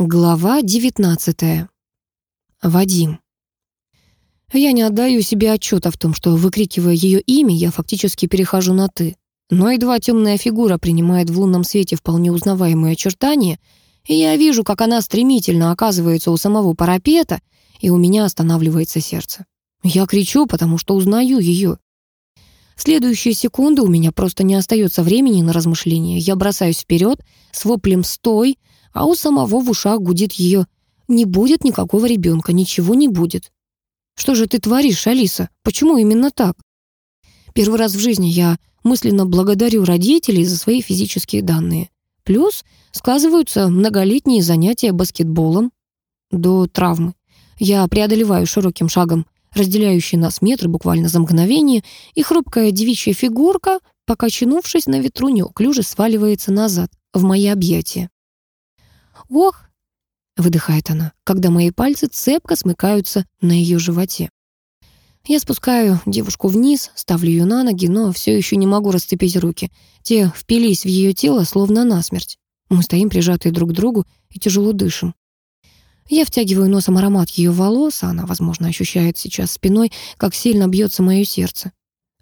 Глава 19. Вадим. Я не отдаю себе отчета в том, что, выкрикивая ее имя, я фактически перехожу на «ты». Но едва темная фигура принимает в лунном свете вполне узнаваемые очертания, и я вижу, как она стремительно оказывается у самого парапета, и у меня останавливается сердце. Я кричу, потому что узнаю ее. В следующие секунды у меня просто не остается времени на размышления. Я бросаюсь вперед с воплем «стой», а у самого в ушах гудит ее «Не будет никакого ребенка, ничего не будет». Что же ты творишь, Алиса? Почему именно так? Первый раз в жизни я мысленно благодарю родителей за свои физические данные. Плюс сказываются многолетние занятия баскетболом до травмы. Я преодолеваю широким шагом разделяющий нас метры буквально за мгновение, и хрупкая девичья фигурка, покачнувшись на ветру, неуклюже сваливается назад, в мои объятия. «Ох!» — выдыхает она, когда мои пальцы цепко смыкаются на ее животе. Я спускаю девушку вниз, ставлю ее на ноги, но все еще не могу расцепить руки. Те впились в ее тело, словно насмерть. Мы стоим прижатые друг к другу и тяжело дышим. Я втягиваю носом аромат ее волос, а она, возможно, ощущает сейчас спиной, как сильно бьется мое сердце.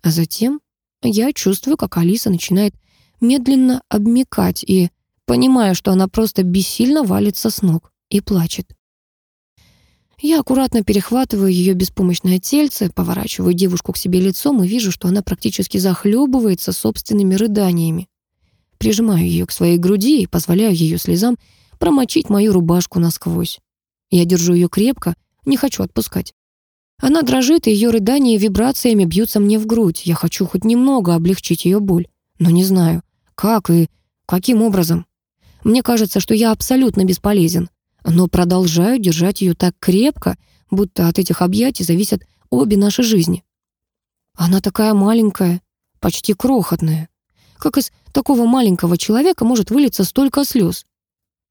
А затем я чувствую, как Алиса начинает медленно обмекать и понимая, что она просто бессильно валится с ног и плачет. Я аккуратно перехватываю ее беспомощное тельце, поворачиваю девушку к себе лицом и вижу, что она практически захлебывается собственными рыданиями. Прижимаю ее к своей груди и позволяю ее слезам промочить мою рубашку насквозь. Я держу ее крепко, не хочу отпускать. Она дрожит, и ее рыдания вибрациями бьются мне в грудь. Я хочу хоть немного облегчить ее боль, но не знаю, как и каким образом. Мне кажется, что я абсолютно бесполезен, но продолжаю держать ее так крепко, будто от этих объятий зависят обе наши жизни. Она такая маленькая, почти крохотная. Как из такого маленького человека может вылиться столько слез?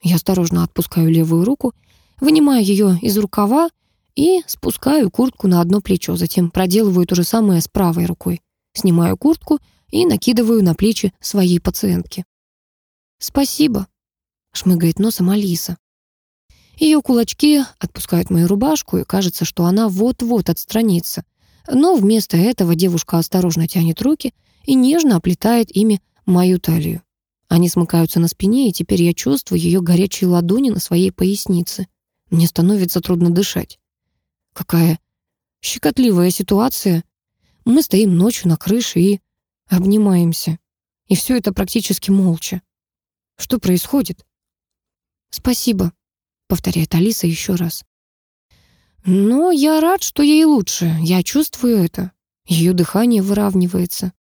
Я осторожно отпускаю левую руку, вынимаю ее из рукава и спускаю куртку на одно плечо, затем проделываю то же самое с правой рукой. Снимаю куртку и накидываю на плечи своей пациентки. «Спасибо», шмыгает носом Алиса. Ее кулачки отпускают мою рубашку, и кажется, что она вот-вот отстранится. Но вместо этого девушка осторожно тянет руки и нежно оплетает ими мою талию. Они смыкаются на спине, и теперь я чувствую ее горячие ладони на своей пояснице. Мне становится трудно дышать. Какая щекотливая ситуация. Мы стоим ночью на крыше и обнимаемся. И все это практически молча. Что происходит? «Спасибо», — повторяет Алиса еще раз. «Но я рад, что ей лучше. Я чувствую это. Ее дыхание выравнивается.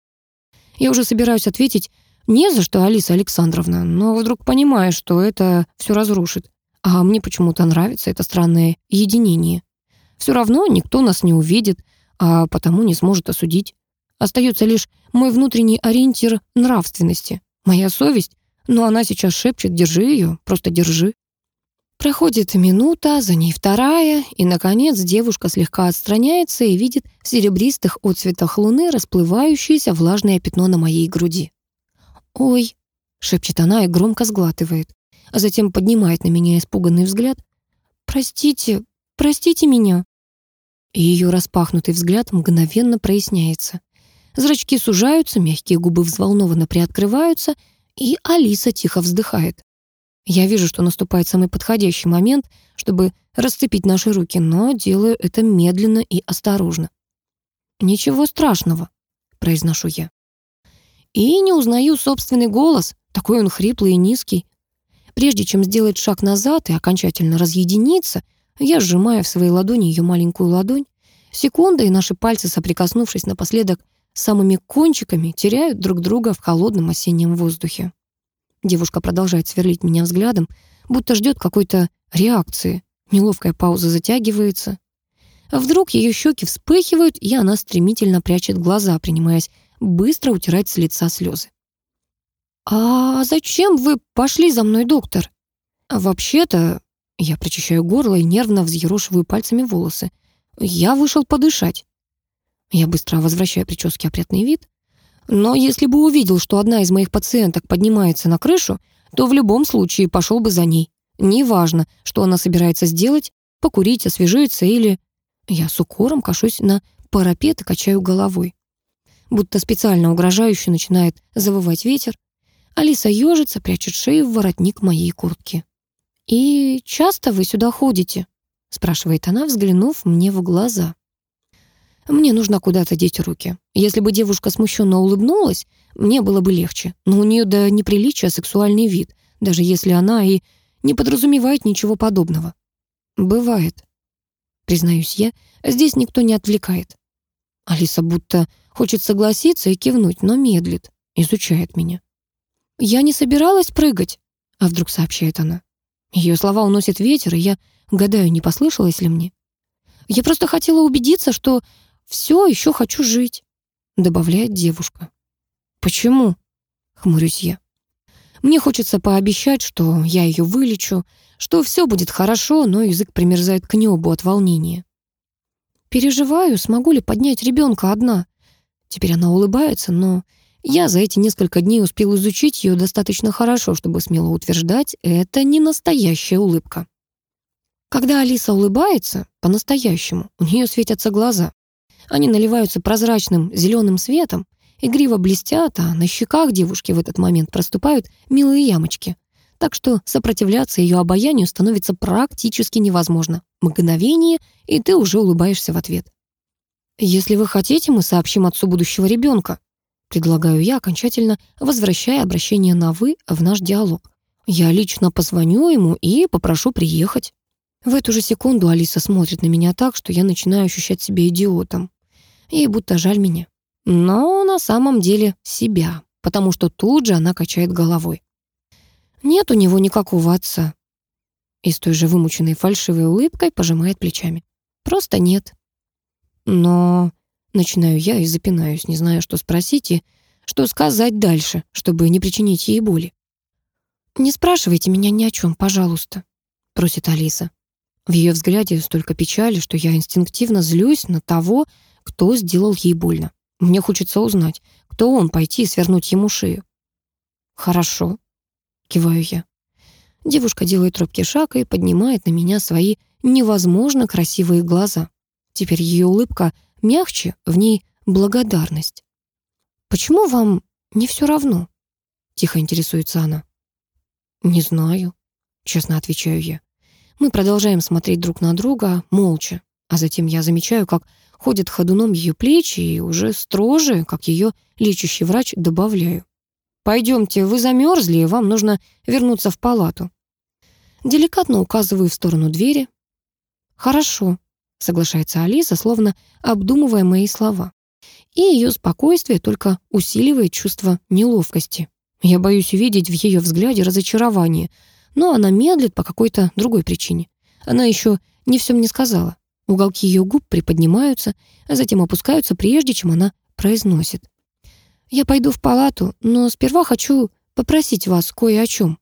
Я уже собираюсь ответить «не за что, Алиса Александровна», но вдруг понимаю, что это все разрушит. А мне почему-то нравится это странное единение. Все равно никто нас не увидит, а потому не сможет осудить. Остается лишь мой внутренний ориентир нравственности, моя совесть, но она сейчас шепчет «держи ее, просто держи». Проходит минута, за ней вторая, и, наконец, девушка слегка отстраняется и видит в серебристых отцветах луны расплывающееся влажное пятно на моей груди. «Ой», — шепчет она и громко сглатывает, а затем поднимает на меня испуганный взгляд. «Простите, простите меня». И ее распахнутый взгляд мгновенно проясняется. Зрачки сужаются, мягкие губы взволнованно приоткрываются — и Алиса тихо вздыхает. Я вижу, что наступает самый подходящий момент, чтобы расцепить наши руки, но делаю это медленно и осторожно. «Ничего страшного», — произношу я. И не узнаю собственный голос, такой он хриплый и низкий. Прежде чем сделать шаг назад и окончательно разъединиться, я сжимаю в своей ладони ее маленькую ладонь. Секунда, и наши пальцы, соприкоснувшись напоследок самыми кончиками теряют друг друга в холодном осеннем воздухе. Девушка продолжает сверлить меня взглядом, будто ждет какой-то реакции. Неловкая пауза затягивается. Вдруг ее щеки вспыхивают, и она стремительно прячет глаза, принимаясь быстро утирать с лица слезы. «А зачем вы пошли за мной, доктор?» «Вообще-то...» Я прочищаю горло и нервно взъерошиваю пальцами волосы. «Я вышел подышать». Я быстро возвращаю прическе опрятный вид. Но если бы увидел, что одна из моих пациенток поднимается на крышу, то в любом случае пошел бы за ней. Неважно, что она собирается сделать, покурить, освежиться или... Я с укором кашусь на парапет и качаю головой. Будто специально угрожающе начинает завывать ветер. Алиса ежится, прячет шею в воротник моей куртки. «И часто вы сюда ходите?» спрашивает она, взглянув мне в глаза. Мне нужно куда-то деть руки. Если бы девушка смущенно улыбнулась, мне было бы легче. Но у нее до неприличия сексуальный вид, даже если она и не подразумевает ничего подобного. Бывает. Признаюсь я, здесь никто не отвлекает. Алиса будто хочет согласиться и кивнуть, но медлит, изучает меня. «Я не собиралась прыгать», — а вдруг сообщает она. Ее слова уносит ветер, и я гадаю, не послышалось ли мне. «Я просто хотела убедиться, что все еще хочу жить», — добавляет девушка. «Почему?» — хмурюсь я. Мне хочется пообещать, что я ее вылечу, что все будет хорошо, но язык примерзает к небу от волнения. Переживаю, смогу ли поднять ребенка одна. Теперь она улыбается, но я за эти несколько дней успел изучить ее достаточно хорошо, чтобы смело утверждать, это не настоящая улыбка. Когда Алиса улыбается, по-настоящему, у нее светятся глаза. Они наливаются прозрачным зеленым светом, игриво блестят, а на щеках девушки в этот момент проступают милые ямочки. Так что сопротивляться ее обаянию становится практически невозможно. Мгновение, и ты уже улыбаешься в ответ. «Если вы хотите, мы сообщим отцу будущего ребенка», предлагаю я, окончательно возвращая обращение на «вы» в наш диалог. Я лично позвоню ему и попрошу приехать. В эту же секунду Алиса смотрит на меня так, что я начинаю ощущать себя идиотом. Ей будто жаль меня. Но на самом деле себя, потому что тут же она качает головой. Нет у него никакого отца. И с той же вымученной фальшивой улыбкой пожимает плечами. Просто нет. Но начинаю я и запинаюсь, не зная, что спросить и что сказать дальше, чтобы не причинить ей боли. «Не спрашивайте меня ни о чем, пожалуйста», — просит Алиса. В ее взгляде столько печали, что я инстинктивно злюсь на того, кто сделал ей больно. Мне хочется узнать, кто он, пойти и свернуть ему шею. «Хорошо», — киваю я. Девушка делает робкий шаг и поднимает на меня свои невозможно красивые глаза. Теперь ее улыбка мягче, в ней благодарность. «Почему вам не все равно?» — тихо интересуется она. «Не знаю», — честно отвечаю я. Мы продолжаем смотреть друг на друга молча, а затем я замечаю, как ходят ходуном ее плечи и уже строже, как ее лечащий врач, добавляю. «Пойдемте, вы замерзли, и вам нужно вернуться в палату». Деликатно указываю в сторону двери. «Хорошо», — соглашается Алиса, словно обдумывая мои слова. И ее спокойствие только усиливает чувство неловкости. Я боюсь увидеть в ее взгляде разочарование — но она медлит по какой-то другой причине. Она еще не все мне сказала. Уголки ее губ приподнимаются, а затем опускаются, прежде чем она произносит. «Я пойду в палату, но сперва хочу попросить вас кое о чем».